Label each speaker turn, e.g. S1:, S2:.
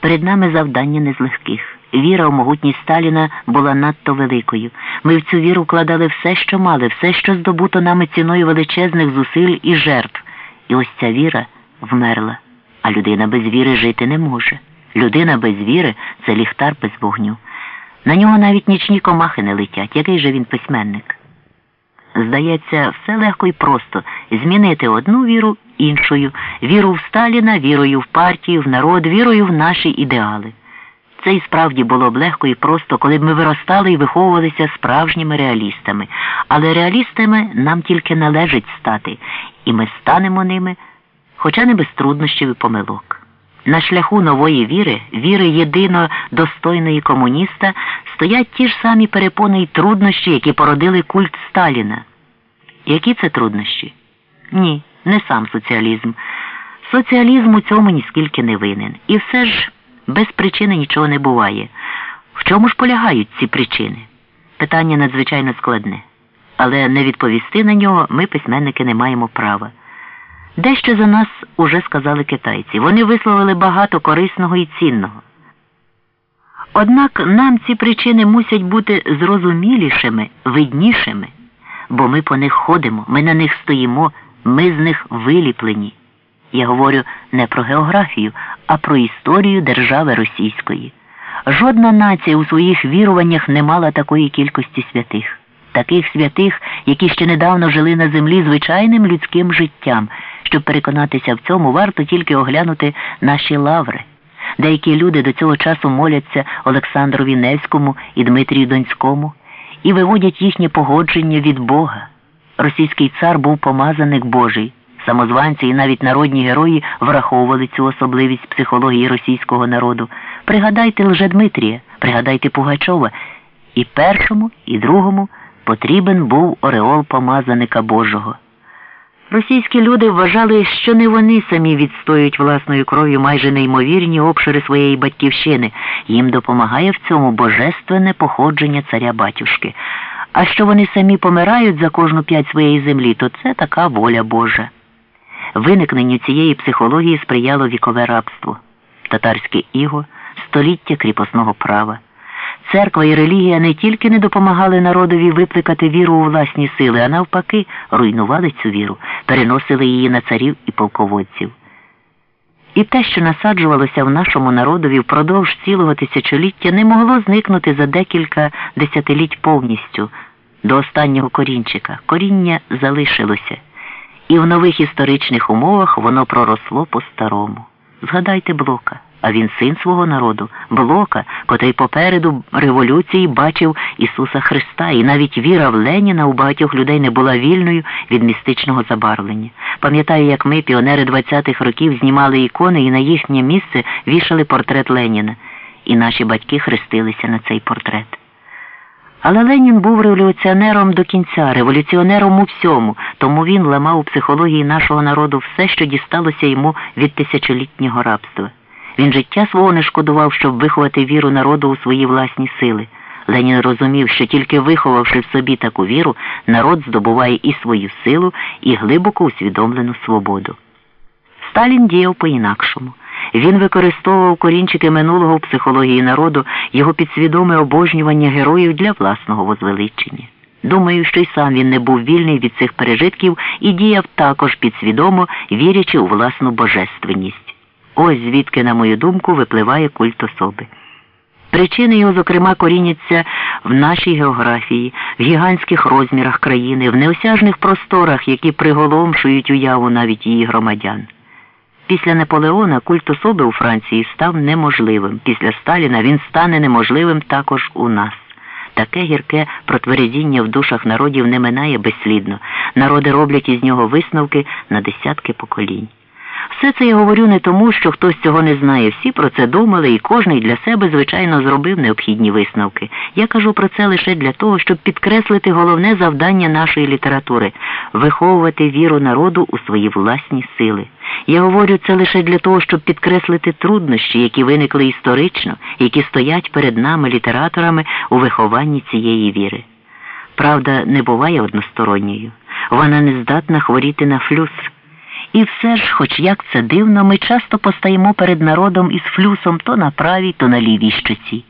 S1: Перед нами завдання не з легких. Віра у могутність Сталіна була надто великою. Ми в цю віру вкладали все, що мали, все, що здобуто нами ціною величезних зусиль і жертв. І ось ця віра вмерла. А людина без віри жити не може. Людина без віри це ліхтар без вогню. На нього навіть нічні комахи не летять. Який же він письменник? Здається, все легко і просто змінити одну віру іншою, віру в Сталіна, вірою в партію, в народ, вірою в наші ідеали. Це і справді було б легко і просто, коли б ми виростали і виховувалися справжніми реалістами. Але реалістами нам тільки належить стати, і ми станемо ними, хоча не без труднощів і помилок. На шляху нової віри, віри єдино достойної комуніста, стоять ті ж самі перепони й труднощі, які породили культ Сталіна. Які це труднощі? Ні, не сам соціалізм. Соціалізм у цьому ніскільки не винен. І все ж без причини нічого не буває. В чому ж полягають ці причини? Питання надзвичайно складне. Але не відповісти на нього ми, письменники, не маємо права. Дещо за нас уже сказали китайці. Вони висловили багато корисного і цінного. Однак нам ці причини мусять бути зрозумілішими, виднішими, бо ми по них ходимо, ми на них стоїмо, ми з них виліплені. Я говорю не про географію, а про історію держави російської. Жодна нація у своїх віруваннях не мала такої кількості святих, таких святих, які ще недавно жили на землі звичайним людським життям. Щоб переконатися в цьому, варто тільки оглянути наші лаври. Деякі люди до цього часу моляться Олександрові Невському і Дмитрію Донському і виводять їхнє погодження від Бога. Російський цар був помазаник Божий. Самозванці і навіть народні герої враховували цю особливість психології російського народу. Пригадайте Лжедмитрія, пригадайте Пугачова. І першому, і другому потрібен був ореол помазаника Божого. Російські люди вважали, що не вони самі відстоюють власною кров'ю майже неймовірні обшири своєї батьківщини. Їм допомагає в цьому божественне походження царя батюшки. А що вони самі помирають за кожну п'ять своєї землі, то це така воля Божа. Виникненню цієї психології сприяло вікове рабство, татарське іго, століття кріпосного права. Церква і релігія не тільки не допомагали народові викликати віру у власні сили, а навпаки, руйнували цю віру, переносили її на царів і полководців. І те, що насаджувалося в нашому народові впродовж цілого тисячоліття, не могло зникнути за декілька десятиліть повністю до останнього корінчика. Коріння залишилося, і в нових історичних умовах воно проросло по-старому. Згадайте Блока а він син свого народу, Блока, котрий попереду революції бачив Ісуса Христа, і навіть віра в Леніна у багатьох людей не була вільною від містичного забарвлення. Пам'ятаю, як ми, піонери 20-х років, знімали ікони і на їхнє місце вішали портрет Леніна, і наші батьки хрестилися на цей портрет. Але Ленін був революціонером до кінця, революціонером у всьому, тому він ламав у психології нашого народу все, що дісталося йому від тисячолітнього рабства. Він життя свого не шкодував, щоб виховати віру народу у свої власні сили. Ленін розумів, що тільки виховавши в собі таку віру, народ здобуває і свою силу, і глибоко усвідомлену свободу. Сталін діяв по-інакшому. Він використовував корінчики минулого в психології народу, його підсвідоме обожнювання героїв для власного возвеличення. Думаю, що й сам він не був вільний від цих пережитків і діяв також підсвідомо, вірячи у власну божественність. Ось звідки, на мою думку, випливає культ особи. Причини його, зокрема, коріняться в нашій географії, в гігантських розмірах країни, в неосяжних просторах, які приголомшують уяву навіть її громадян. Після Наполеона культ особи у Франції став неможливим. Після Сталіна він стане неможливим також у нас. Таке гірке протверезіння в душах народів не минає безслідно. Народи роблять із нього висновки на десятки поколінь. Все це я говорю не тому, що хтось цього не знає. Всі про це думали, і кожний для себе, звичайно, зробив необхідні висновки. Я кажу про це лише для того, щоб підкреслити головне завдання нашої літератури виховувати віру народу у свої власні сили. Я говорю це лише для того, щоб підкреслити труднощі, які виникли історично, які стоять перед нами, літераторами, у вихованні цієї віри. Правда не буває односторонньою. Вона не здатна хворіти на флюс. І все ж, хоч як це дивно, ми часто постаємо перед народом із флюсом то на правій, то на лівій щоці.